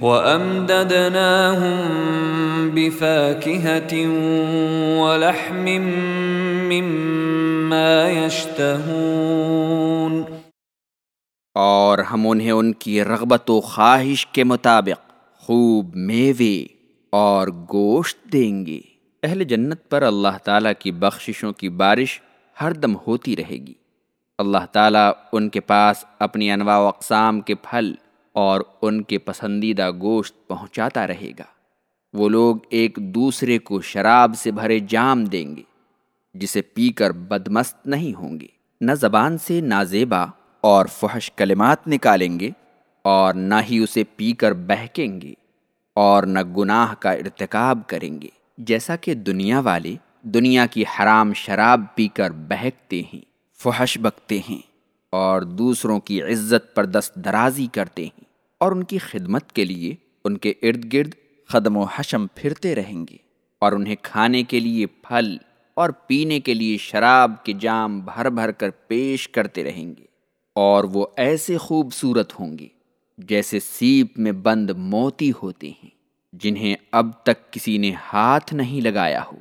وَأَمْدَدْنَاهُمْ بِفَاكِهَةٍ وَلَحْمٍ مِّمَّا يَشْتَهُونَ اور ہم انہیں ان کی رغبت و خواہش کے مطابق خوب میوے اور گوشت دیں گے۔ اہل جنت پر اللہ تعالیٰ کی بخششوں کی بارش ہر دم ہوتی رہے گی۔ اللہ تعالیٰ ان کے پاس اپنی انواع و اقسام کے پھل اور ان کے پسندیدہ گوشت پہنچاتا رہے گا۔ وہ لوگ ایک دوسرے کو شراب سے بھرے جام دیں گے، جسے پی کر بدمست نہیں ہوں گے۔ نہ زبان سے نازیبا اور فحش کلمات نکالیں گے اور نہ ہی اسے پی کر بہکیں گے اور نہ گناہ کا ارتکاب کریں گے۔ جیسا کہ دنیا والے دنیا کی حرام شراب پی کر بہکتے ہیں، فحش بکتے ہیں۔ اور دوسروں کی عزت پر دست درازی کرتے ہیں اور ان کی خدمت کے لیے ان کے ارد گرد قدم و حشم پھرتے رہیں گے اور انہیں کھانے کے لیے پھل اور پینے کے لیے شراب کے جام بھر بھر کر پیش کرتے رہیں گے اور وہ ایسے خوبصورت ہوں گے جیسے سیپ میں بند موتی ہوتے ہیں جنہیں اب تک کسی نے ہاتھ نہیں لگایا ہو۔